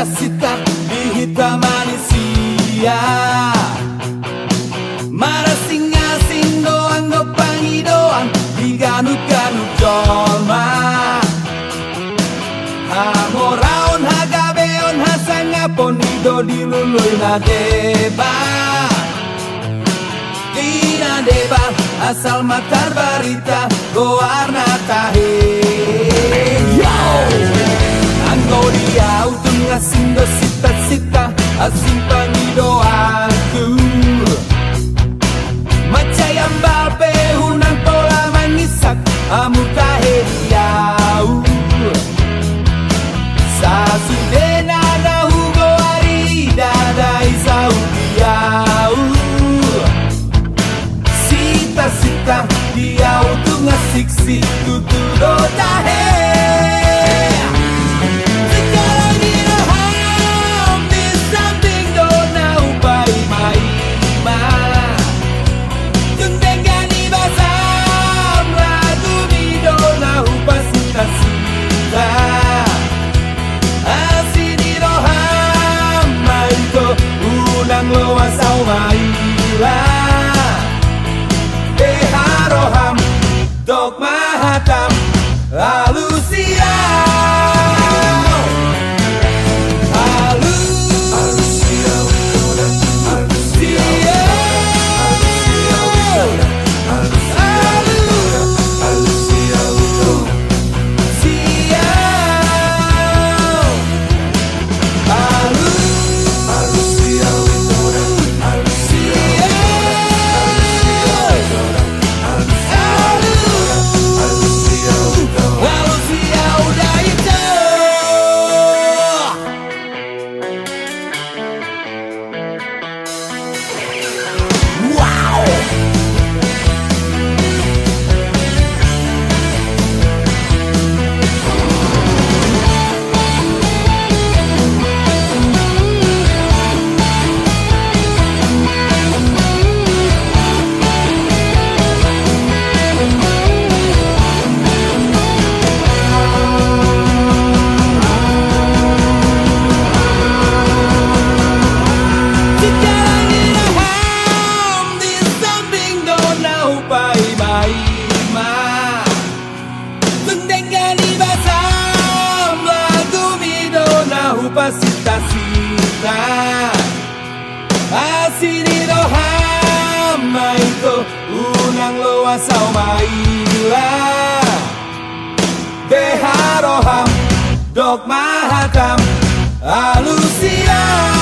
cita-cita di hitam manusia. Mara singa sing doang go pangi doang di ganut hagabeon hasangapon ido diluluy na deba. Tina deba asal matar barita goarna tahe. Yo! Sindosita-sita asing simpan doaku macayam babe hunang pola manisak amu heria a Luciana. Aima vâng Tundenga ni basamba Gumido na upasita sita Asirido hama Unang loa sao maila Beharoham Dogmahatam Alusiam